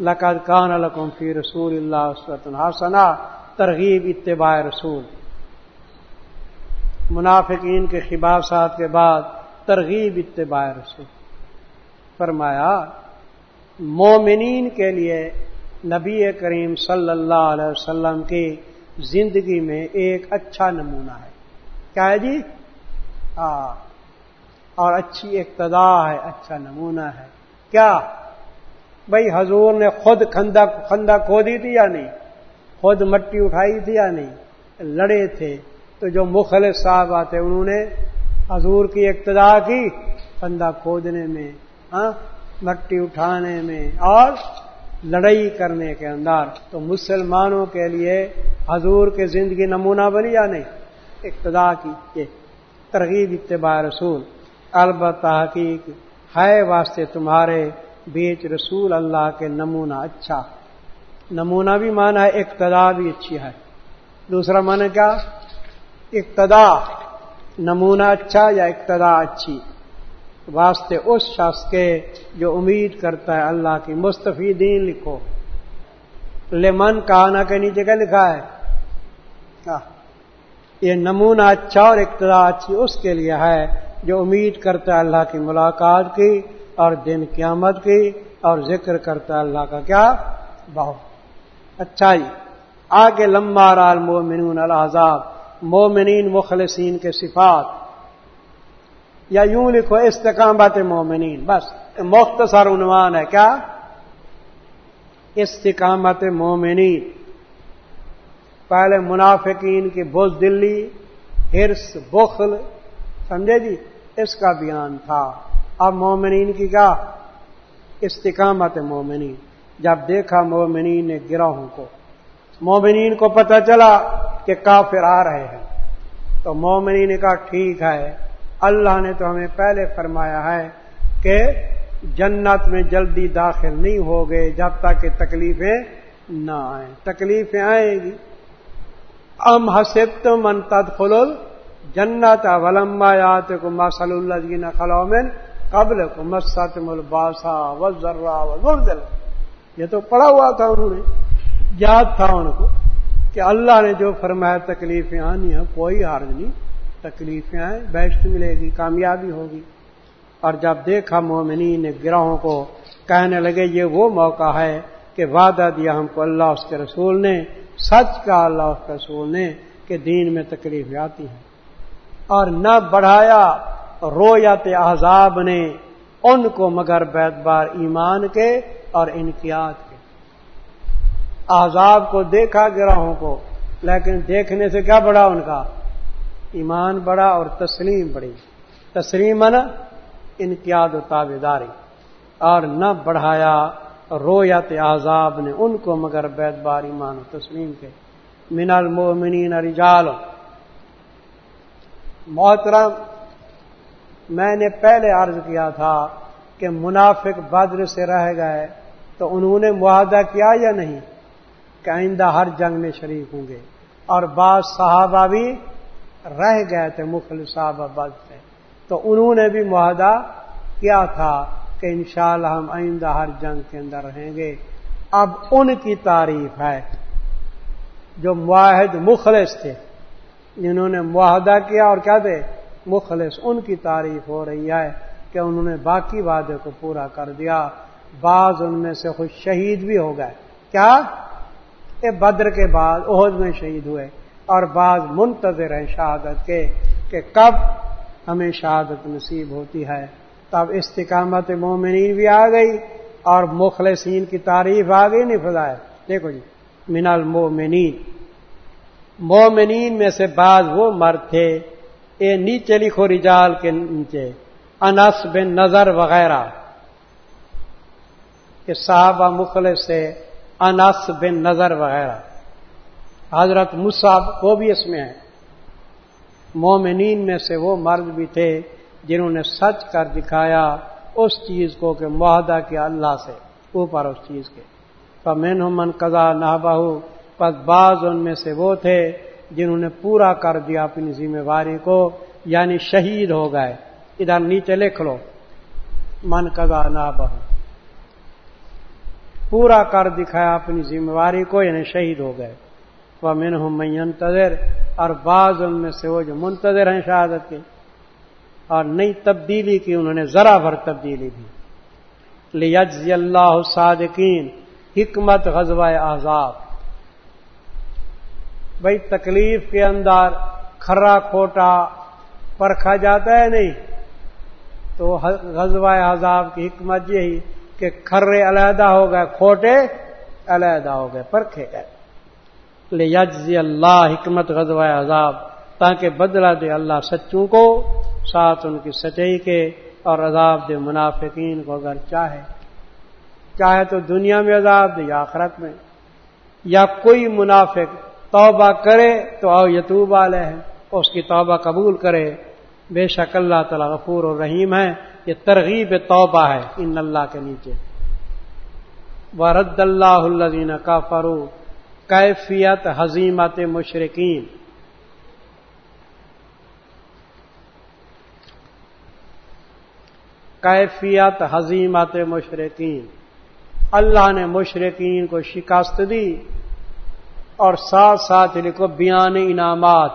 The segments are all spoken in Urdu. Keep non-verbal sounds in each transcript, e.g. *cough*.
لقد کان القم فی رسول اللہ حسنا ترغیب اتباع رسول۔ منافقین کے خباسات کے بعد ترغیب اتباع رسول۔ فرمایا، مومنین کے لیے نبی کریم صلی اللہ علیہ وسلم کی زندگی میں ایک اچھا نمونہ ہے۔ کیا ہے جی؟ ہاں اور اچھی اقتدا ہے اچھا نمونہ ہے۔ کیا؟ بھائی حضور نے خود کھندا کھندا کھو دی تھی یا نہیں؟ خود مٹی اٹھائی تھی یا نہیں؟ لڑے تھے۔ تو جو مخلص صاحب آتے انہوں نے حضور کی اقتدا کی کھندا کھودنے میں ہاں مٹی اٹھانے میں اور لڑائی کرنے کے اندر۔ تو مسلمانوں کے لیے حضور کے زندگی نمونہ بنی یا نہیں؟ اقتدا کی ترغیب اتباع رسول۔ البتہ حقیق ہے، واسطے تمہارے بیچ رسول اللہ کے نمونہ اچھا۔ نمونہ بھی مانا ہے اقتدا بھی اچھی ہے۔ دوسرا معنی کیا؟ اقتدا، نمونہ اچھا یا اقتدا اچھی؟ واسطے اس شخص کے جو امید کرتا ہے اللہ کی مستفی دین لکھو۔ لمن کہانا کے نیچے کیا لکھا ہے؟ یہ نمونہ اچھا اور اقتدا اچھی اس کے لیے ہے جو امید کرتا ہے اللہ کی ملاقات کی۔ اور دن قیامت کی اور ذکر کرتا ہے اللہ کا کیا؟ بہت اچھا جی۔ آگے لمبا رال مومنون الحضاب مومنین مخلصین کے صفات۔ یا یوں لکھو، استقامت مومنین بس، مختصر عنوان ہے کیا؟ استقامت مومنین پہلے منافقین کی بوز دلی، ہرس، بخل، سمجھے جی؟ اس کا بیان تھا۔ اب مومنین کی کیا؟ استقامت مومنین۔ جب دیکھا مومنین نے گروہوں کو، مومنین کو پتہ چلا کہ کافر آ رہے ہیں۔ تو مومنین کا ٹھیک ہے۔ اللہ نے تو ہمیں پہلے فرمایا ہے کہ جنت میں جلدی داخل نہیں ہو گئے جب تک کہ تکلیفیں نہ آئیں۔ تکلیفیں آئیں گی۔ ام حسب تو من تد جنت ولما یات کو مسل اللہ جین خلومن قبل کو مسط ملباسا و ذرا و یہ تو پڑا ہوا تھا انہوں نے۔ یاد تھا ان کو کہ اللہ نے جو فرمایا تکلیفیں آنی ہیں، کوئی حرج نہیں۔ تکلیفیں آئیں بیشت ملے گی، کامیابی ہوگی۔ اور جب دیکھا مومنی نے کو کہنے لگے، یہ وہ موقع ہے کہ وعدہ دیا ہم کو اللہ اس کے رسول نے، سچ کا اللہ اس کے رسول نے کہ دین میں تکلیفیں آتی ہیں۔ اور نہ بڑھایا رویت احزاب نے ان کو مگر بیت بار ایمان کے اور انقیات کے۔ احزاب کو دیکھا گراہوں کو، لیکن دیکھنے سے کیا بڑھا ان کا؟ ایمان بڑا اور تسلیم بڑی۔ تسلیم نا انقیاد و تابے داری اور نہ بڑھایا رویت احزاب نے ان کو مگر بیت بار ایمان و تسلیم کے۔ من المومنین رجال۔ محترم میں نے پہلے عرض کیا تھا کہ منافق بدر سے رہ گئے تو انہوں نے معاہدہ کیا یا نہیں؟ کہ آئندہ ہر جنگ میں شریک ہوں گے۔ اور بعض صحابہ بھی رہ گئے تھے مخل صحابہ بد سے تو انہوں نے بھی معاہدہ کیا تھا کہ انشاءاللہ ہم آئندہ ہر جنگ کے اندر رہیں گے۔ اب ان کی تعریف ہے جو معاہد مخلص تھے، جنہوں نے معاہدہ کیا اور کیا دے مخلص ان کی تعریف ہو رہی ہے کہ انہوں نے باقی وعدے کو پورا کر دیا۔ بعض ان میں سے خوش شہید بھی ہو گئے۔ کیا؟ یہ بدر کے بعد عہد میں شہید ہوئے اور بعض منتظر ہیں شہادت کے کہ کب ہمیں شہادت نصیب ہوتی ہے۔ تب استقامت مومنین بھی آ گئی اور مخلصین کی تعریف آ گئی نہیں فضائے دیکھو جی من المومنین۔ مومنین میں سے بعض وہ مرد تھے اے نیچے لکھو رجال کے نیچے، انس بن نظر وغیرہ۔ کہ صحابہ مخلص سے انس بن نظر وغیرہ۔ حضرت مصعب وہ بھی اس میں ہے مومنین میں سے وہ مرد بھی تھے جنہوں نے سچ کر دکھایا اس چیز کو کہ معاہدہ کیا اللہ سے، اوپر اس چیز کے۔ پمین من قزا نہ بہو پس بعض ان میں سے وہ تھے جنہوں نے پورا کر دیا اپنی ذمہ داری کو یعنی شہید ہو گئے۔ ادھر نیچے لکھ لو۔ من قزا نہ بہو پورا کر دکھایا اپنی ذمہ داری کو یعنی شہید ہو گئے۔ وہ من ہوں منتظر اور بعض ان میں سے وہ جو منتظر ہیں شہادت کے۔ اور نئی تبدیلی کی انہوں نے، ذرا بھر تبدیلی بھی لیجزی اللہ صادقین۔ حکمت غزوہ آزاد بھائی تکلیف کے اندر کھرا کھوٹا پرکھا جاتا ہے نہیں؟ تو غزوہ عذاب کی حکمت یہی کہ کھرے علیحدہ ہو گئے، کھوٹے علیحدہ ہو گئے، پرکھے گئے۔ لے یجزی اللہ حکمت غزوہ عذاب تاکہ بدلا دے اللہ سچوں کو، ساتھ ان کی سچائی کے اور عذاب دے منافقین کو اگر چاہے۔ چاہے تو دنیا میں عذاب دے یا آخرت میں۔ یا کوئی منافق توبہ کرے تو او یتوب والے ہیں اس کی توبہ قبول کرے۔ بے شک اللہ تعالیٰ غفور اور رحیم ہے۔ یہ ترغیب توبہ ہے۔ ان اللہ کے نیچے۔ ورد اللہ الدین کا فرو کیفیت حزیمت مشرقین کیفیت حزیمت مشرقین اللہ نے مشرقین کو شکست دی۔ اور ساتھ ساتھ یعنی لکھو بیان انعامات۔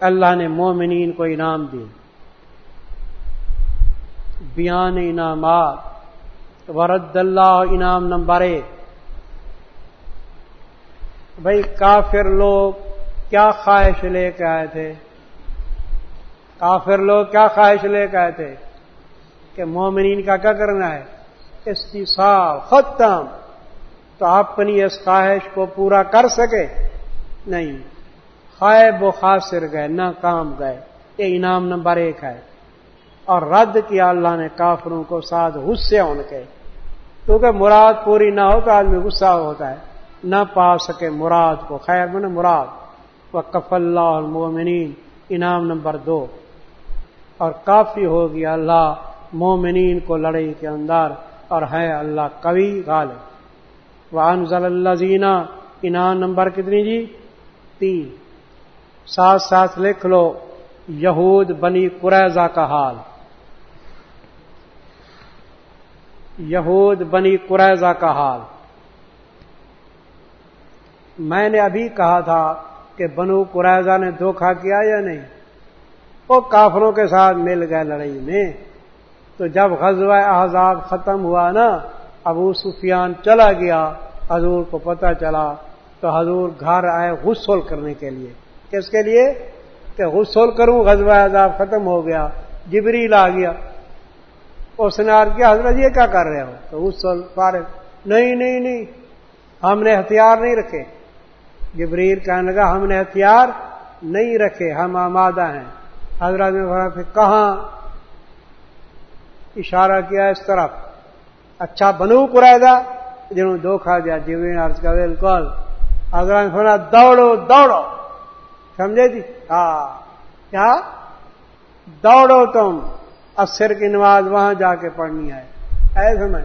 اللہ نے مومنین کو انعام دی بیان انعامات۔ ورد اللہ انعام نمبر ایک۔ بھائی کافر لوگ کیا خواہش لے کے آئے تھے؟ کافر لوگ کیا خواہش لے کے آئے تھے کہ مومنین کا کیا کرنا ہے؟ استفاق ختم۔ تو اپنی اس خواہش کو پورا کر سکے نہیں، خائب و خاصر گئے نہ کام گئے۔ یہ انعام نمبر ایک ہے۔ اور رد کیا اللہ نے کافروں کو ساتھ غصے ان کے۔ کیونکہ مراد پوری نہ ہو تو آدمی غصہ ہوتا ہے۔ نہ پا سکے مراد کو، خیر من مراد۔ وہ کف اللہ المومنین انعام نمبر دو۔ اور کافی ہو گیا اللہ مومنین کو لڑائی کے اندر۔ اور ہے اللہ کبھی غالب۔ وانزل اللہ زینا انعام نمبر کتنی جی؟ تین۔ ساتھ ساتھ لکھ لو، یہود بنی قریضہ کا حال۔ یہود بنی قریضہ کا حال۔ میں نے ابھی کہا تھا کہ بنو قریضہ نے دھوکھا کیا یا نہیں؟ وہ کافروں کے ساتھ مل گئے لڑائی میں۔ تو جب غزوہ احزاب ختم ہوا نا ابو سفیان چلا گیا، حضور کو پتہ چلا تو حضور گھر آئے غسل کرنے کے لیے۔ کس کے لیے؟ کہ غسل کروں، غزوہ عذاب ختم ہو گیا، جبریل آ گیا۔ اس نے آر کیا، حضرت یہ کیا کر رہے ہو؟ تو غسل فارغ۔ نہیں نہیں نہیں، ہم نے ہتھیار نہیں رکھے۔ جبریل کہنے لگا، ہم نے ہتھیار نہیں رکھے، ہم آمادہ ہیں۔ حضرت نے کہاں؟ اشارہ کیا اس طرف۔ اچھا بنو قرائدہ جنہوں دھوکھا دیا جیوین عرض کا بالکل اگر سنا دوڑو دوڑو۔ سمجھے جی؟ ہاں۔ کیا؟ دوڑو تم اثر کی نماز وہاں جا کے پڑھنی ہے۔ ایسے میں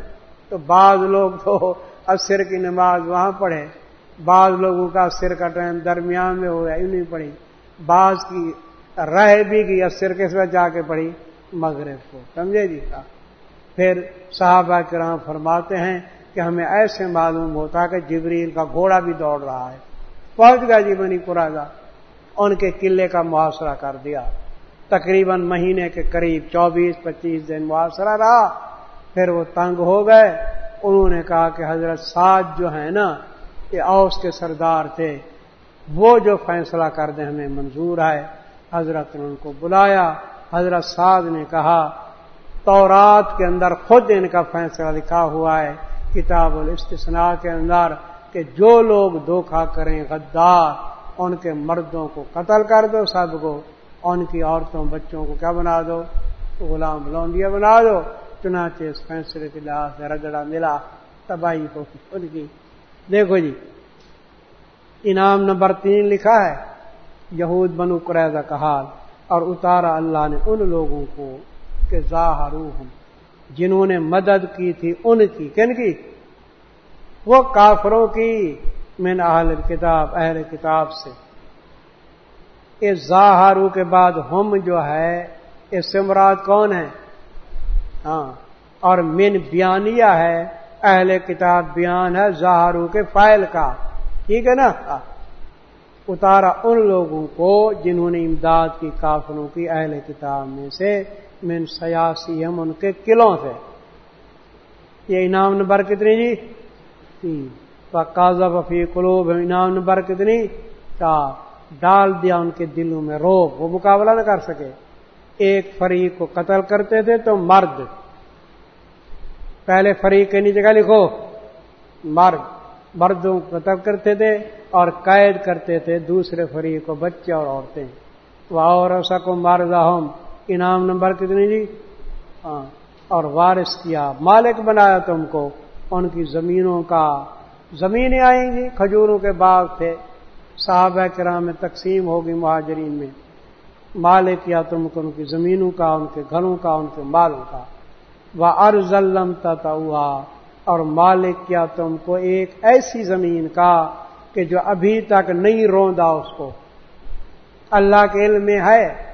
تو بعض لوگ تو اثر کی نماز وہاں پڑھے۔ بعض لوگوں کا اثر کا ٹائم درمیان میں ہو گیا یوں نہیں پڑھی۔ بعض کی رہ بھی گئی اثر کے ساتھ جا کے پڑھی، مغرب کو۔ سمجھے جی؟ کا پھر صحابہ کرام فرماتے ہیں کہ ہمیں ایسے معلوم ہوتا کہ جبریل کا گھوڑا بھی دوڑ رہا ہے۔ پہنچ گیا جی بنی پورا ان کے قلعے کا محاصرہ کر دیا۔ تقریباً مہینے کے قریب چوبیس پچیس دن محاصرہ رہا۔ پھر وہ تنگ ہو گئے۔ انہوں نے کہا کہ حضرت سعد جو ہے نا، یہ اوس کے سردار تھے، وہ جو فیصلہ کر دیں ہمیں منظور ہے۔ حضرت نے ان کو بلایا۔ حضرت سعد نے کہا تورات کے اندر خود ان کا فیصلہ لکھا ہوا ہے، کتاب الاستثناء کے اندر کہ جو لوگ دھوکھا کریں، غدار، ان کے مردوں کو قتل کر دو سب کو، ان کی عورتوں، بچوں کو کیا بنا دو؟ غلام بلوندیا بنا دو۔ چنانچہ اس فیصلے کے لحاظ سے رگڑا ملا، تباہی کو ان کی۔ دیکھو جی انعام نمبر تین لکھا ہے، یہود بنو قریضہ کا حال، اور اتارا اللہ نے ان لوگوں کو کہ ظاہر جنہوں نے مدد کی تھی ان کی، کن کی؟ وہ کافروں کی، من اہل کتاب اہل کتاب سے۔ اس ظاہرو کے بعد ہم جو ہے اس سے مراد کون ہے ہاں اور من بیانیہ ہے، اہل کتاب بیان ہے زہارو کے فائل کا۔ ٹھیک ہے نا؟ ہاں۔ اتارا ان لوگوں کو جنہوں نے امداد کی کافروں کی اہل کتاب میں سے۔ من سیاسی ہم ان کے قلعوں سے۔ یہ انعام نمبر کتنی جی؟ تین۔ کازا وفی قلوب انعام نمبر کتنی؟ چار۔ ڈال دیا ان کے دلوں میں روب وہ مقابلہ نہ کر سکے۔ ایک فریق کو قتل کرتے تھے تو مرد۔ پہلے فریق کے نیچے کا لکھو۔ مرد۔ مردوں کو قتل کرتے تھے اور قید کرتے تھے دوسرے فریق کو بچے اور عورتیں۔ وہ اور ایسا کو مرد ہم انعام نمبر کتنی جی؟ ہاں اور وارث کیا، مالک بنایا تم کو، ان کی زمینوں کا، زمینیں آئیں گی، کھجوروں کے باغ تھے، صحابہ کرام میں تقسیم ہوگی مہاجرین میں، مالک کیا تم کو ان کی زمینوں کا، ان کے گھروں کا، ان کے مالوں کا۔ وہ ارزلم تتا اور مالک کیا تم کو ایک ایسی زمین کا، کہ جو ابھی تک نہیں روندا اس کو۔ اللہ کے علم میں ہے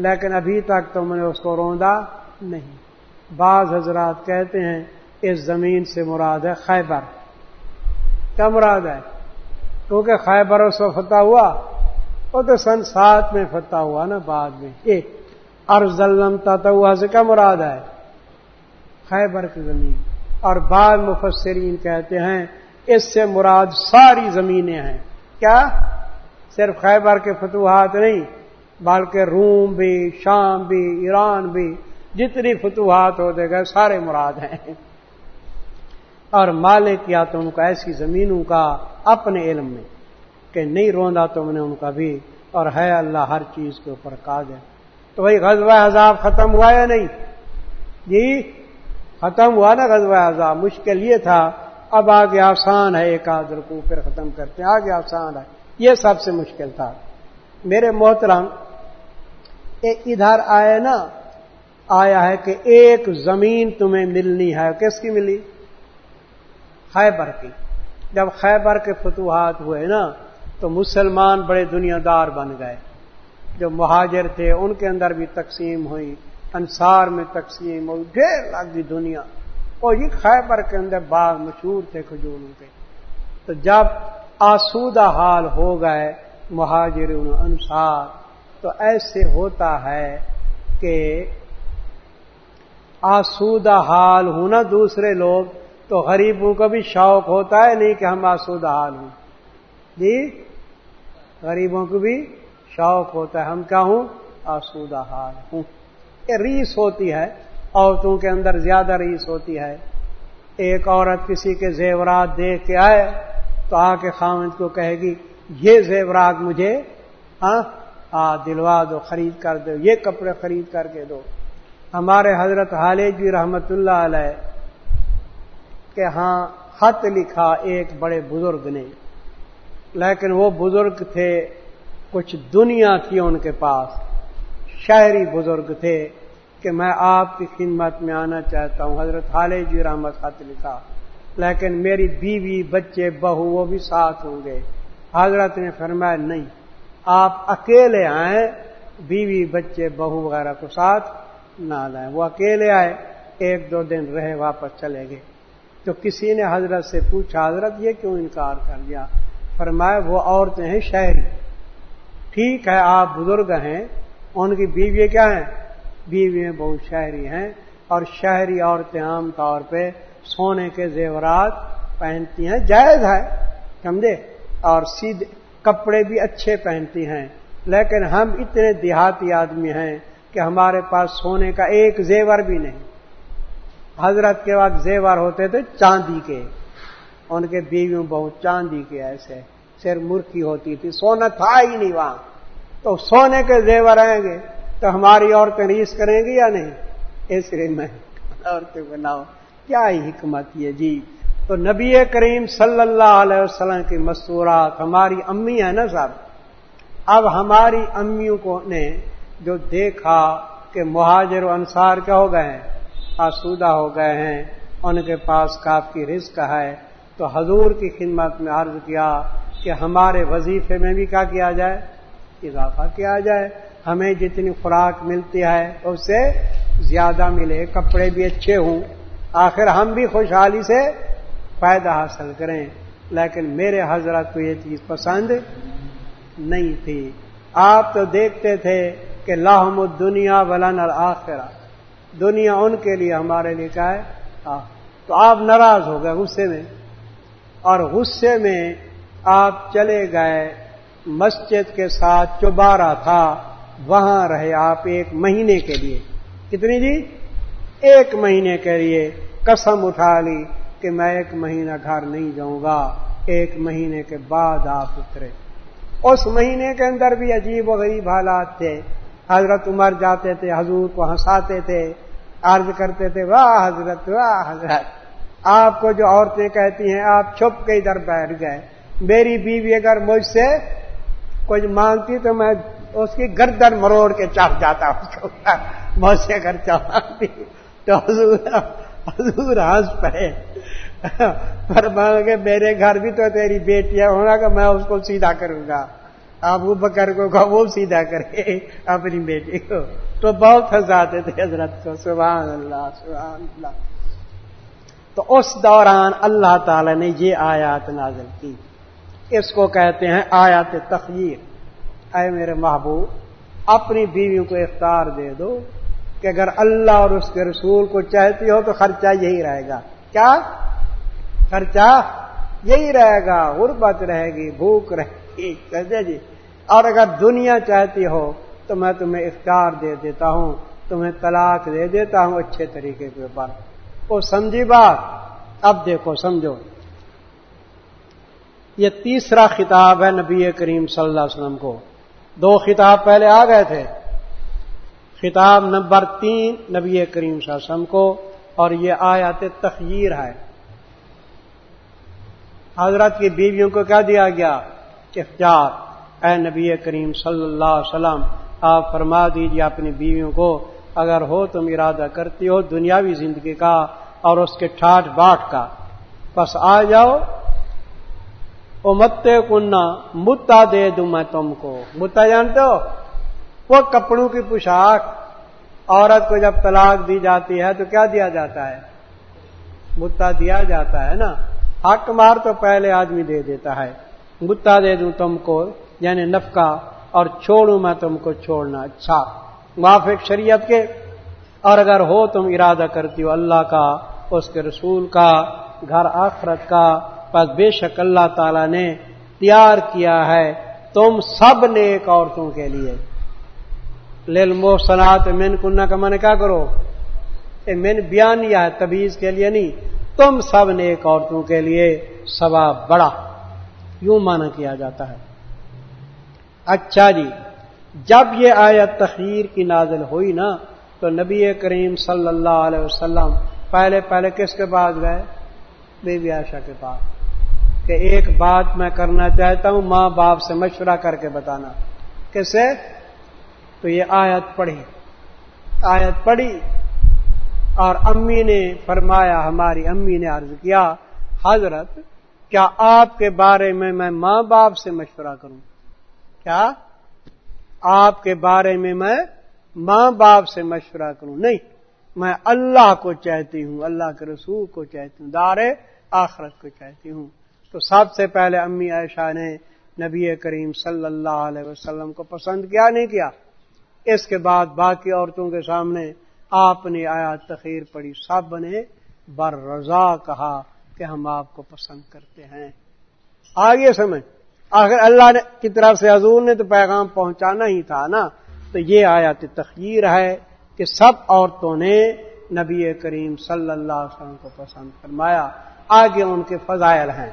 لیکن ابھی تک تم نے اس کو روندا نہیں۔ بعض حضرات کہتے ہیں اس زمین سے مراد ہے خیبر۔ کیا مراد ہے؟ کیونکہ خیبر اس کو فتح ہوا، وہ تو سن سات میں فتح ہوا نا بعد میں۔ ایک ارزلم ہوا سے کیا مراد ہے؟ خیبر کی زمین۔ اور بعض مفسرین کہتے ہیں اس سے مراد ساری زمینیں ہیں۔ کیا؟ صرف خیبر کے فتوحات نہیں بلکہ روم بھی، شام بھی، ایران بھی، جتنی فتوحات ہوتے گئے، سارے مراد ہیں۔ اور مالک کیا تم کو ایسی زمینوں کا اپنے علم میں کہ نہیں روندا تم نے ان کا بھی، اور ہے اللہ ہر چیز کے اوپر کاج ہے تو وہی غزوہ عذاب ختم ہوا یا نہیں؟ جی ختم ہوا نا غزوہ عذاب۔ مشکل یہ تھا، اب آگے آسان ہے ایک آدر کو پھر ختم کرتے ہیں۔ آگے آسان ہے۔ یہ سب سے مشکل تھا۔ میرے محترم ادھر آئے نا، آیا ہے کہ ایک زمین تمہیں ملنی ہے۔ کس کی ملی؟ خیبر کی۔ جب خیبر کے فتوحات ہوئے نا، تو مسلمان بڑے دنیا دار بن گئے۔ جو مہاجر تھے، ان کے اندر بھی تقسیم ہوئی۔ انصار میں تقسیم ہوئی۔ ڈھیر لگ گئی دنیا۔ اور یہ خیبر کے اندر باغ مشہور تھے کھجوروں کے۔ تو جب آسودہ حال ہو گئے مہاجر انصار تو ایسے ہوتا ہے کہ آسودہ حال ہونا دوسرے لوگ، تو غریبوں کو بھی شوق ہوتا ہے نہیں کہ ہم آسودہ حال ہوں۔ جی؟ غریبوں کو بھی شوق ہوتا ہے، ہم کیا ہوں؟ آسودہ حال ہوں۔ یہ ریس ہوتی ہے، عورتوں کے اندر زیادہ ریس ہوتی ہے۔ ایک عورت کسی کے زیورات دیکھ کے آئے تو آ کے خامد کو کہے گی، یہ زیورات مجھے ہاں آ، دلوا دو، خرید کر دو، یہ کپڑے خرید کر کے دو۔ ہمارے حضرت حالد جی رحمت اللہ علیہ کہ ہاں خط لکھا ایک بڑے بزرگ نے۔ لیکن وہ بزرگ تھے، کچھ دنیا تھی ان کے پاس۔ شہری بزرگ تھے کہ میں آپ کی خدمت میں آنا چاہتا ہوں۔ حضرت حالد جی رحمت خط لکھا۔ لیکن میری بیوی، بچے، بہو، وہ بھی ساتھ ہوں گے۔ حضرت نے فرمایا، نہیں آپ اکیلے آئیں، بیوی، بچے، بہو وغیرہ کو ساتھ نہ لائیں۔ وہ اکیلے آئے، ایک دو دن رہے، واپس چلے گئے۔ تو کسی نے حضرت سے پوچھا، حضرت یہ کیوں انکار کر دیا؟ فرمایا، وہ عورتیں ہیں شہری ٹھیک ہے، آپ بزرگ ہیں، ان کی بیوی کیا ہیں؟ بیوی بہت شہری ہیں۔ اور شہری عورتیں عام طور پہ سونے کے زیورات پہنتی ہیں۔ جائز ہے، سمجھے؟ اور سیدھے کپڑے بھی اچھے پہنتی ہیں۔ لیکن ہم اتنے دیہاتی آدمی ہیں کہ ہمارے پاس سونے کا ایک زیور بھی نہیں۔ حضرت کے وقت زیور ہوتے تھے چاندی کے۔ ان کے بیویوں بہت چاندی کے ایسے صرف مرخی ہوتی تھی۔ سونا تھا ہی نہیں وہاں۔ تو سونے کے زیور آئیں گے تو ہماری عورتیں ریس کریں گی یا نہیں؟ اس لیے میں عورتیں بناؤ کیا ہی حکمت یہ جی۔ تو نبی کریم صلی اللہ علیہ وسلم کی مستورات ہماری امی ہیں نا صاحب؟ اب ہماری امیوں کو نے جو دیکھا کہ مہاجر و انصار کیا ہو گئے ہیں؟ آسودہ ہو گئے ہیں، ان کے پاس کافی رزق ہے۔ تو حضور کی خدمت میں عرض کیا کہ ہمارے وظیفے میں بھی کیا کیا جائے؟ اضافہ کیا جائے۔ ہمیں جتنی خوراک ملتی ہے، اس سے زیادہ ملے، کپڑے بھی اچھے ہوں۔ آخر ہم بھی خوشحالی سے فائدہ حاصل کریں۔ لیکن میرے حضرت کو یہ چیز پسند نہیں تھی۔ آپ تو دیکھتے تھے کہ لاہم دنیا ولن آخرا دنیا ان کے لیے، ہمارے لیے کیا ہے تو آپ ناراض ہو گئے غصے میں۔ اور غصے میں آپ چلے گئے۔ مسجد کے ساتھ چوبارہ تھا۔ وہاں رہے آپ ایک مہینے کے لیے۔ کتنی جی؟ ایک مہینے کے لیے۔ قسم اٹھا لی۔ کہ میں ایک مہینہ گھر نہیں جاؤں گا، ایک مہینے کے بعد آپ اترے۔ اس مہینے کے اندر بھی عجیب و غریب حالات تھے۔ حضرت عمر جاتے تھے، حضور کو ہنساتے تھے، عرض کرتے تھے، واہ حضرت واہ حضرت، آپ کو جو عورتیں کہتی ہیں، آپ چھپ کے ادھر بیٹھ گئے۔ میری بیوی اگر مجھ سے کچھ مانگتی تو میں اس کی گردن مروڑ کے چاپ جاتا ہوں۔ *laughs* مجھ سے اگر چاہتی تو حضور حضور ہنس پڑے۔ پر مان کے میرے گھر بھی تو تیری بیٹیاں ہونا کہ میں اس کو سیدھا کروں گا۔ آپ وہ بکر کو وہ سیدھا کرے اپنی بیٹی کو۔ تو بہت ہنساتے تھے حضرت کو۔ سبحان اللہ سبحان اللہ۔ تو اس دوران اللہ تعالی نے یہ آیات نازل کی۔ اس کو کہتے ہیں آیات تخیر اے میرے محبوب، اپنی بیویوں کو اختار دے دو۔ کہ اگر اللہ اور اس کے رسول کو چاہتی ہو تو خرچہ یہی رہے گا۔ کیا؟ خرچہ یہی رہے گا۔ غربت رہے گی، بھوک رہے گی۔ کہتے جی اور اگر دنیا چاہتی ہو تو میں تمہیں اختیار دے دیتا ہوں، تمہیں طلاق دے دیتا ہوں اچھے طریقے کے اوپر۔ وہ سمجھی بات؟ اب دیکھو، سمجھو۔ یہ تیسرا خطاب ہے نبی کریم صلی اللہ علیہ وسلم کو۔ دو خطاب پہلے آ گئے تھے۔ خطاب نمبر تین نبی کریم صلی اللہ علیہ وسلم کو اور یہ آیات تخیر ہے۔ حضرت کی بیویوں کو کیا دیا گیا؟ اختیار۔ اے نبی کریم صلی اللہ علیہ وسلم، آپ فرما دیجیے اپنی بیویوں کو، اگر ہو تم ارادہ کرتی ہو دنیاوی زندگی کا اور اس کے ٹھاٹ باٹ کا۔ بس آ جاؤ۔ وہ متے کننا متا دے دوں میں تم کو۔ متا جانتے ہو؟ وہ کپڑوں کی پوشاک عورت کو جب طلاق دی جاتی ہے تو کیا دیا جاتا ہے؟ متا دیا جاتا ہے نا۔ حق مار تو پہلے آدمی دے دیتا ہے۔ متا دے دوں تم کو یعنی نفقہ، اور چھوڑوں میں تم کو چھوڑنا۔ اچھا۔ موافق شریعت کے۔ اور اگر ہو تم ارادہ کرتی ہو اللہ کا، اس کے رسول کا، گھر آخرت کا، بس بے شک اللہ تعالی نے تیار کیا ہے تم سب نیک عورتوں کے لیے۔ لل محسنات مین کنہ کا من کیا کرو؟ مین بیان یا ہے تبیز کے لیے نہیں، تم سب نیک عورتوں کے لیے سوا بڑا۔ یوں مانا کیا جاتا ہے۔ اچھا جی جب یہ آیت تخیر کی نازل ہوئی نا، تو نبی کریم صلی اللہ علیہ وسلم پہلے پہلے کس کے پاس گئے؟ بی بی عائشہ کے پاس۔ کہ ایک بات میں کرنا چاہتا ہوں، ماں باپ سے مشورہ کر کے بتانا۔ کیسے تو یہ آیت پڑھی۔ آیت پڑھی اور امی نے فرمایا، ہماری امی نے عرض کیا، حضرت، کیا آپ کے بارے میں میں ماں باپ سے مشورہ کروں؟ کیا؟ آپ کے بارے میں میں ماں باپ سے مشورہ کروں؟ نہیں، میں اللہ کو چاہتی ہوں، اللہ کے رسول کو چاہتی ہوں، دار آخرت کو چاہتی ہوں۔ تو سب سے پہلے امی عائشہ نے نبی کریم صلی اللہ علیہ وسلم کو پسند کیا، نہیں کیا؟ اس کے بعد باقی عورتوں کے سامنے آپ نے آیا، تخیر پڑی، سب نے بر رضا کہا کہ ہم آپ کو پسند کرتے ہیں۔ آگے سمجھ۔ آخر اللہ نے کی طرف سے حضور نے تو پیغام پہنچانا ہی تھا نا۔ تو یہ آیات تخیر ہے کہ سب عورتوں نے نبی کریم صلی اللہ علیہ وسلم کو پسند فرمایا۔ آگے ان کے فضائل ہیں۔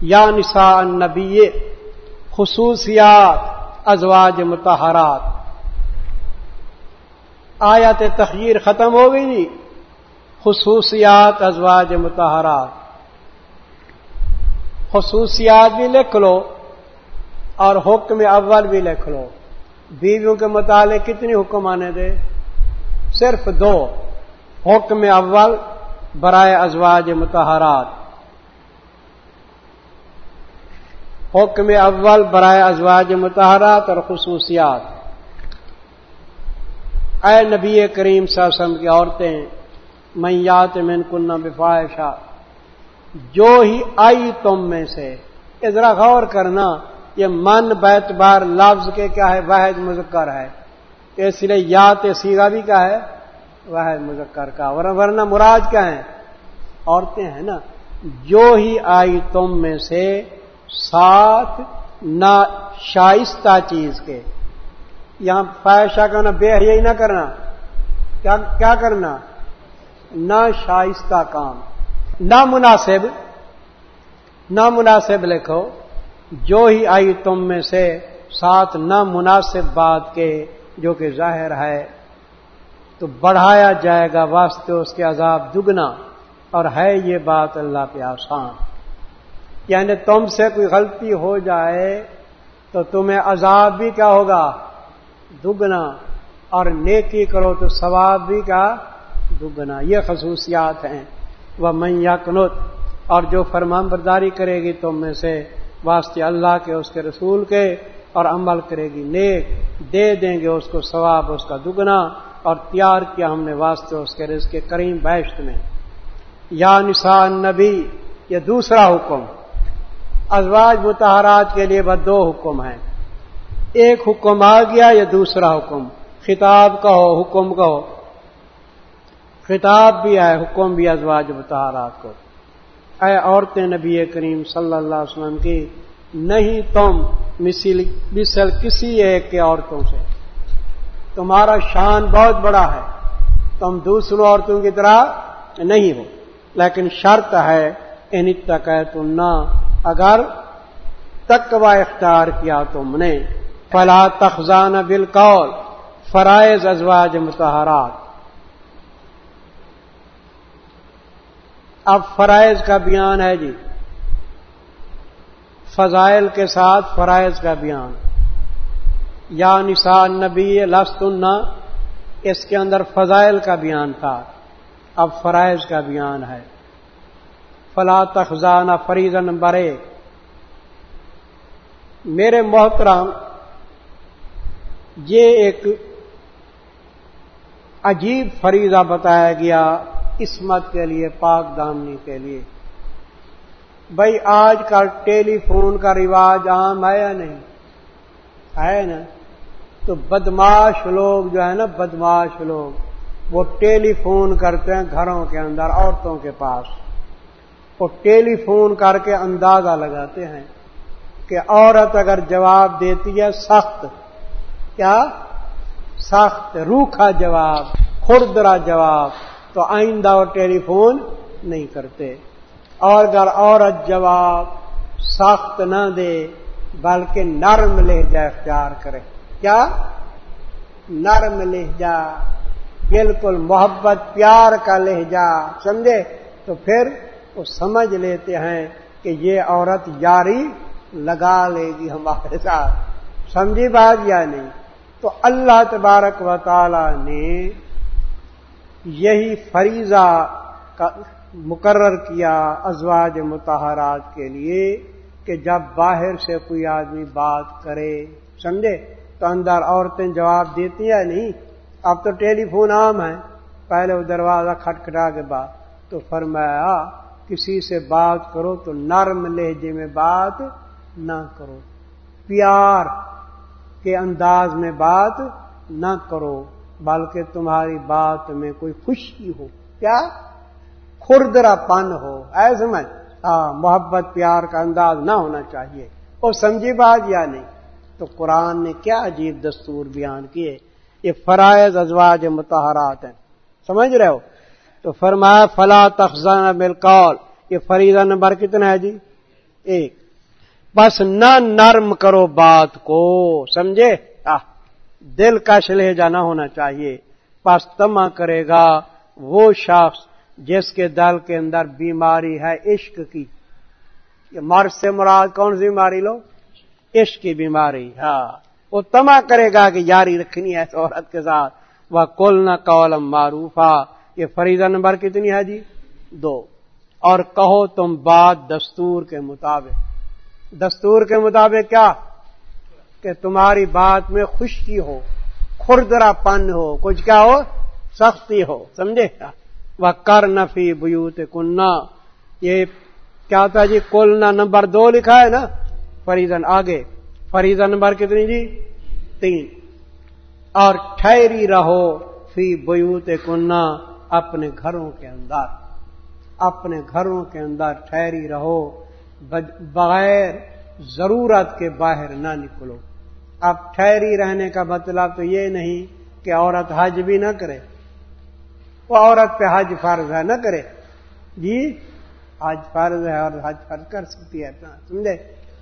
یا نساء نبی خصوصیات، ازواج متحرات آیات تخیر ختم ہو گئی جی خصوصیات ازواج متحرات خصوصیات بھی لکھ لو اور حکم اول بھی لکھ لو۔ بیویوں کے متعلق کتنی حکم آنے دے؟ صرف دو۔ حکم اول برائے ازواج متحرات حکم اول برائے ازواج متحرات اور خصوصیات۔ اے نبی کریم وسلم کی عورتیں میات من کنہ بفائشہ جو ہی آئی تم میں سے ذرا غور کرنا، یہ من بیت بار لفظ کے کیا ہے؟ واحد مذکر ہے۔ اس لیے یا سیگا بھی کیا ہے؟ واحد مذکر کا۔ ورنہ مراد کیا ہے عورتیں ہیں نا۔ جو ہی آئی تم میں سے، ساتھ نہ شائستہ چیز کے۔ یہاں فائشہ کا نہ بے حیائی نہ کرنا۔ کیا کرنا؟ نہ شائستہ کام۔ نہ مناسب نہ مناسب لکھو۔ جو ہی آئی تم میں سے ساتھ نہ مناسب بات کے جو کہ ظاہر ہے، تو بڑھایا جائے گا واسطے اس کے عذاب دگنا۔ اور ہے یہ بات اللہ پہ آسان۔ یعنی تم سے کوئی غلطی ہو جائے تو تمہیں عذاب بھی کیا ہوگا؟ دگنا اور نیکی کرو تو ثواب بھی کیا دگنا۔ یہ خصوصیات ہیں۔ وہ میاں کنت اور جو فرمان برداری کرے گی تم میں سے واسطے اللہ کے، اس کے رسول کے اور عمل کرے گی۔ نیک، دے دیں گے اس کو ثواب، اس کا دگنا۔ اور تیار کیا ہم نے واسطے اس کے رزق کے کریم بیشت میں۔ یا نسان نبی یہ دوسرا حکم۔ ازواج متحرات کے لیے بس دو حکم ہیں۔ ایک حکم آ گیا یا دوسرا حکم؟ خطاب کہو، حکم کہو۔ خطاب بھی ہے حکم بھی ازواج متحرات کو۔ اے عورتیں نبی کریم صلی اللہ علیہ وسلم کی، نہیں تم مثل مثل کسی ایک کے عورتوں سے۔ تمہارا شان بہت بڑا ہے۔ تم دوسروں عورتوں کی طرح نہیں ہو۔ لیکن شرط ہے، ان تک ہے تم نہ اگر تکوا اختیار کیا تم نے۔ فلا تخزان بالقول، فرائض ازواج متحرات اب فرائض کا بیان ہے جی۔ فضائل کے ساتھ فرائض کا بیان۔ یا نسان نبی لستن، اس کے اندر فضائل کا بیان تھا۔ اب فرائض کا بیان ہے۔ فلا تخزانہ فریض نمبر ایک میرے محترام یہ ایک عجیب فریضہ بتایا گیا قسمت کے لیے، پاک دامنی کے لیے۔ بھائی آج کل ٹیلی فون کا رواج عام ہے یا نہیں؟ ہے نا؟ تو بدماش لوگ جو ہے نا بدماش لوگ، وہ ٹیلی فون کرتے ہیں گھروں کے اندر، عورتوں کے پاس۔ وہ ٹیلی فون کر کے اندازہ لگاتے ہیں کہ عورت اگر جواب دیتی ہے سخت کیا؟ سخت روکھا جواب خردرا جواب، تو آئندہ وہ ٹیلی فون نہیں کرتے۔ اور اگر عورت جواب سخت نہ دے، بلکہ نرم لہجہ اختیار کرے۔ کیا؟ نرم لہجہ، بالکل محبت، پیار کا لہجہ، سمجھے؟ تو پھر وہ سمجھ لیتے ہیں کہ یہ عورت یاری لگا لے گی ہمارے ساتھ۔ سمجھی بات یا نہیں؟ تو اللہ تبارک و تعالی نے یہی فریضہ کا مقرر کیا ازواج متحرات کے لیے کہ جب باہر سے کوئی آدمی بات کرے، سمجھے؟ تو اندر عورتیں جواب دیتی ہیں نہیں؟ اب تو ٹیلی فون عام ہے۔ پہلے وہ دروازہ کھٹکھٹا کے بعد تو فرمایا، کسی سے بات کرو تو نرم لہجے میں بات نہ کرو۔ پیار کے انداز میں بات نہ کرو، بلکہ تمہاری بات میں کوئی خوشی ہو۔ کیا؟ خوردرا پن ہو۔ ایسے میں ہاں، محبت، پیار کا انداز نہ ہونا چاہیے۔ وہ سمجھی بات یا نہیں؟ تو قرآن نے کیا عجیب دستور بیان کیے؟ یہ فرائض ازواج متحرات ہیں۔ سمجھ رہے ہو؟ تو فرمایا، فلا تخزان بالقول۔ یہ فریضہ نمبر کتنا ہے جی؟ ایک۔ بس نہ نرم کرو بات کو، سمجھے؟ دل کا شلح جانا ہونا چاہیے۔ پس تما کرے گا وہ شخص جس کے دل کے اندر بیماری ہے، عشق کی۔ یہ مرض سے مراد کون سی بیماری لو؟ عشق کی بیماری ہاں۔ وہ تما کرے گا کہ یاری رکھنی ہے عورت کے ساتھ۔ وہ کل نہ کولم معروفہ یہ فریضہ نمبر کتنی ہے جی؟ دو۔ اور کہو تم بات دستور کے مطابق۔ دستور کے مطابق کیا؟ کہ تمہاری بات میں خوشی ہو خوردرا پن ہو، کچھ کیا ہو؟ سختی ہو، سمجھے؟ وہ کر نفی بیوت کنہ یہ کیا تھا جی؟ کولنا نمبر دو لکھا ہے نا؟ فریدن آگے۔ فریدن نمبر کتنی جی؟ تین۔ اور ٹھہری رہو فی بیوت کننا اپنے گھروں کے اندر۔ اپنے گھروں کے اندر ٹھہری رہو۔ بغیر ضرورت کے باہر نہ نکلو۔ اب ٹھہری رہنے کا مطلب تو یہ نہیں کہ عورت حج بھی نہ کرے۔ وہ عورت پہ حج فرض ہے نہ کرے۔ جی حج فرض ہے اور حج فرض کر سکتی ہے۔ ہاں، سمجھے؟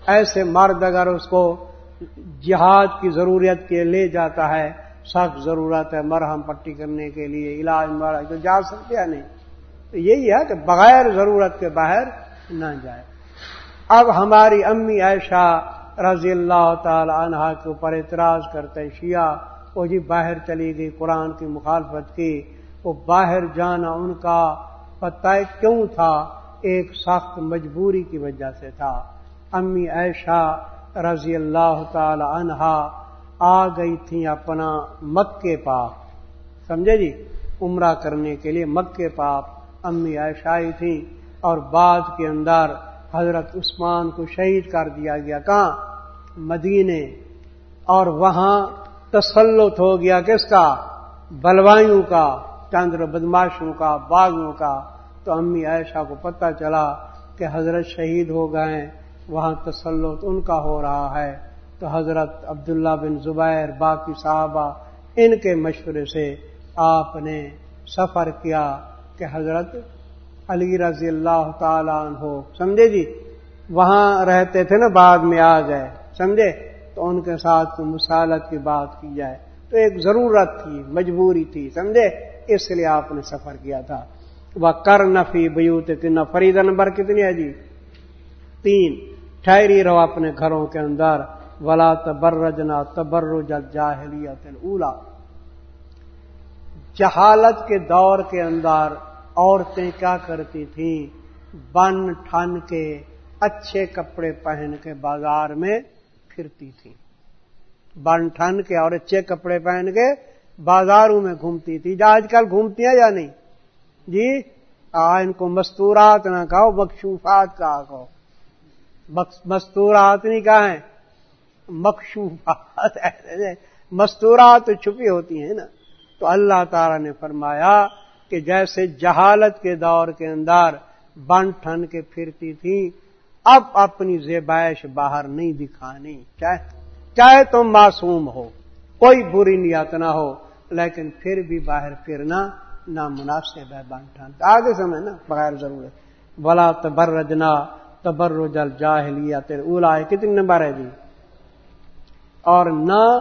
ایسے مرد اگر اس کو جہاد کی ضرورت کے لے جاتا ہے، سخت ضرورت ہے مرہم پٹی کرنے کے لیے، علاج مرا تو جا سکتے ہیں نہیں؟ تو یہی ہے کہ بغیر ضرورت کے باہر نہ جائے۔ اب ہماری امی عائشہ رضی اللہ تعالی عنہا کے اوپر اعتراض کرتے شیعہ، وہ جی باہر چلی گئی، قرآن کی مخالفت کی، وہ باہر جانا ان کا پتہ کیوں تھا؟ ایک سخت مجبوری کی وجہ سے تھا۔ امی عائشہ رضی اللہ تعالی عنہا آ گئی تھی اپنا مکے پاپ سمجھے جی؟ عمرہ کرنے کے لیے مکے پاپ امی عائشائی تھی اور بعد کے اندر حضرت عثمان کو شہید کر دیا گیا کہاں؟ مدینے۔ اور وہاں تسلط ہو گیا کس کا؟ بلوائیوں کا چندر بدماشوں کا باغوں کا۔ تو امی عائشہ کو پتہ چلا کہ حضرت شہید ہو گئے وہاں تسلط ان کا ہو رہا ہے۔ تو حضرت عبداللہ بن زبیر، باقی صحابہ، ان کے مشورے سے آپ نے سفر کیا کہ حضرت علی رضی اللہ تعالیٰ عنہ۔ سمجھے جی؟ وہاں رہتے تھے نا، بعد میں آ گئے۔ سمجھے؟ تو ان کے ساتھ مسالت کی بات کی جائے۔ تو ایک ضرورت تھی، مجبوری تھی۔ سمجھے؟ اس لیے آپ نے سفر کیا تھا۔ وہ کر نفی بیوت تین فریدا نمبر کتنی ہے جی؟ تین۔ ٹھہری رہو اپنے گھروں کے اندر۔ ولا تبرجنا تبرج الجاہلیت اولا جہالت کے دور کے اندر عورتیں کیا کرتی تھیں؟ بن ٹھن کے اچھے کپڑے پہن کے بازار میں پھرتی تھیں۔ بن ٹھن کے اور اچھے کپڑے پہن کے بازاروں میں گھومتی تھی جی، آج کل گھومتی ہیں یا نہیں؟ جی آ، ان کو مستورات نہ کہو، مکشوفات کہا کہو۔ مستورات نہیں کہا ہے مکشوفات مستورات تو چھپی ہوتی ہیں نا۔ تو اللہ تعالی نے فرمایا کہ جیسے جہالت کے دور کے اندر بن ٹھن کے پھرتی تھی، اب اپنی زیبائش باہر نہیں دکھانی۔ چاہے چاہے تم معصوم ہو، کوئی بری نیت نہ ہو، لیکن پھر بھی باہر پھرنا نامناسب ہے بن ٹھن۔ آگے سمے نا بغیر ضرورت۔ بلا تبرجنا تبرج الجاہلیت اولا ہے کتنی نمبر ہے جی؟ اور نہ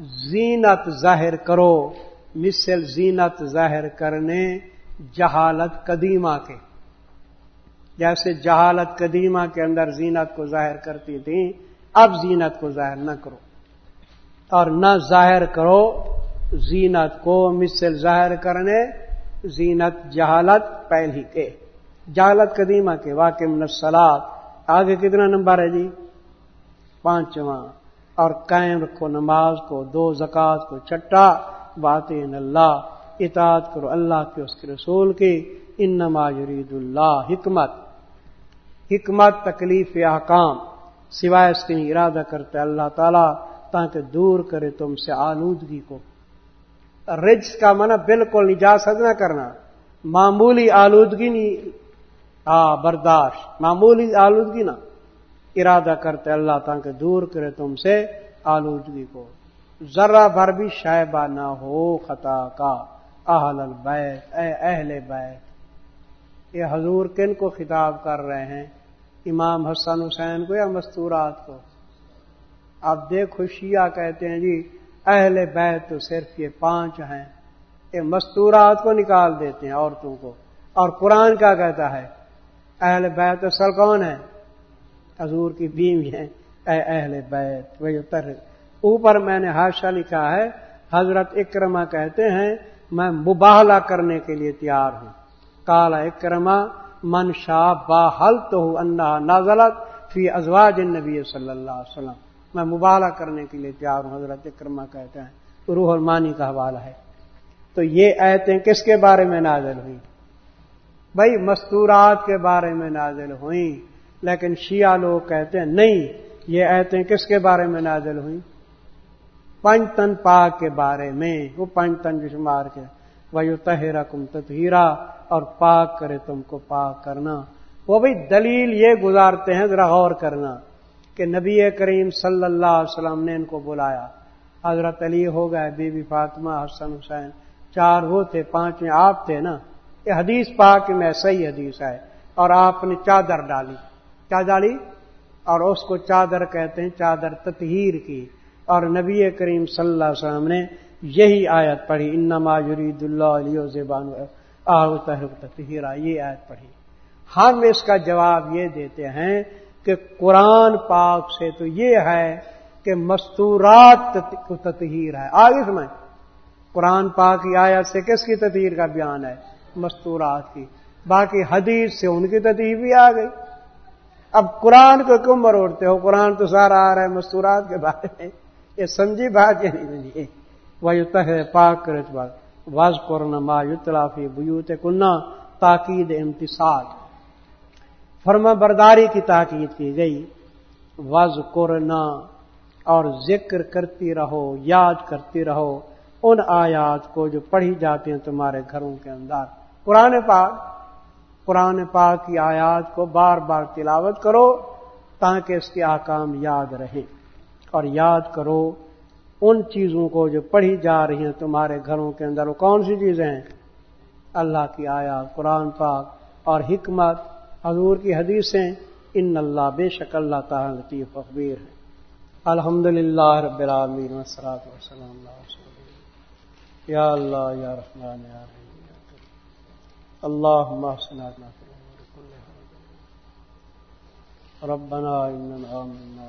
زینت ظاہر کرو۔ مثل زینت ظاہر کرنے جہالت قدیمہ کے۔ جیسے جہالت قدیمہ کے اندر زینت کو ظاہر کرتی تھی، اب زینت کو ظاہر نہ کرو۔ اور نہ ظاہر کرو، زینت کو مثل ظاہر کرنے، زینت جہالت پہلی کے۔ جہالت قدیمہ کے واقع منسلات آگے کتنا نمبر ہے جی؟ پانچواں۔ اور قائم رکھو نماز کو، دو زکات کو، چھٹا۔ بات اللہ، اطاعت کرو اللہ کے، اس کے رسول کی ان یرید اللہ حکمت۔ حکمت، تکلیف یا حکام سوائے اس کے ارادہ کرتے اللہ تعالی، تاکہ دور کرے تم سے آلودگی کو۔ رجس کا منع بالکل نجاست نہ کرنا۔ معمولی آلودگی نہیں ہاں برداشت۔ معمولی آلودگی نا ارادہ کرتے اللہ تعالیٰ کہ دور کرے تم سے آلودگی کو۔ ذرا بھر بھی شائبہ نہ ہو، خطا کا۔ اہل البیت، اے اہل بیت۔ یہ حضور کن کو خطاب کر رہے ہیں؟ امام حسن حسین کو یا مستورات کو؟ اب دیکھو، شیعہ کہتے ہیں جی اہل بیت تو صرف یہ پانچ ہیں۔ یہ مستورات کو نکال دیتے ہیں عورتوں کو۔ اور قرآن کیا کہتا ہے؟ اہل بیت اصل کون ہے حضور کی بیوی ہیں۔ اے اہل بیت وہی اتر اوپر میں نے حادثہ لکھا ہے، حضرت اکرما کہتے ہیں، میں مباہلا کرنے کے لیے تیار ہوں۔ کالا اکرما من شاہ باہل تو اللہ نازلت فی ازواج نبی صلی اللہ علیہ وسلم۔ میں مباہلا کرنے کے لیے تیار ہوں، حضرت اکرما کہتے ہیں۔ روح المانی کا حوالہ ہے۔ تو یہ ایتیں کس کے بارے میں نازل ہوئی بھائی، مستورات کے بارے میں نازل ہوئیں، لیکن شیعہ لوگ کہتے ہیں، نہیں، یہ ایتیں کس کے بارے میں نازل ہوئیں؟ پنچتن پاک کے بارے میں، وہ پنچتن جو شمار کے وہ تہرا کم تہیرا اور پاک کرے تم کو پاک کرنا۔ وہ بھی دلیل یہ گزارتے ہیں، ذرا غور کرنا، کہ نبی کریم صلی اللہ علیہ وسلم نے ان کو بلایا۔ حضرت علی ہو گئے بی بی فاطمہ، حسن حسین، چار وہ تھے پانچویں آپ تھے نا۔ یہ حدیث پاک میں صحیح حدیث ہے، اور آپ نے چادر ڈالی۔ کیا ڈالی؟ اور اس کو چادر کہتے ہیں، چادر تطہیر کی۔ اور نبی کریم صلی اللہ علیہ وسلم نے یہی آیت پڑھی، انما یرید اللہ علیہ زبان تطہیرہ یہ آیت پڑھی۔ ہم اس کا جواب یہ دیتے ہیں کہ قرآن پاک سے تو یہ ہے کہ مستورات تطہیر ہے۔ آگے سمجھ قرآن پاک کی آیت سے کس کی تطہیر کا بیان ہے؟ مستورات کی۔ باقی حدیث سے ان کی تطہیر بھی آ گئی۔ اب قرآن کو کیوں مروڑتے ہو؟ قرآن تو سارا آ رہا ہے مستورات کے بارے میں۔ یہ سمجھی بات یہ نہیں وہ تہ پاک کرت بات واز قرن ما یتلافی بیوت کنہ تاکید امتسال فرما برداری کی تاکید کی گئی۔ وز کرنا اور ذکر کرتی رہو، یاد کرتی رہو ان آیات کو جو پڑھی جاتی ہیں تمہارے گھروں کے اندر۔ قرآن پاک قرآن پاک کی آیات کو بار بار تلاوت کرو تاکہ اس کے آکام یاد رہیں۔ اور یاد کرو ان چیزوں کو جو پڑھی جا رہی ہیں تمہارے گھروں کے اندر، وہ کون سی چیزیں ہیں؟ اللہ کی آیات، قرآن پاک اور حکمت۔ حضور کی حدیثیں، ان اللہ بے شک اللہ تعالیٰ لطیف اخبیر ہے۔ الحمد للہ رب العالمین وسلات وسلم یا اللہ، یا رحمان یا اللہ ربنا اننا آمنا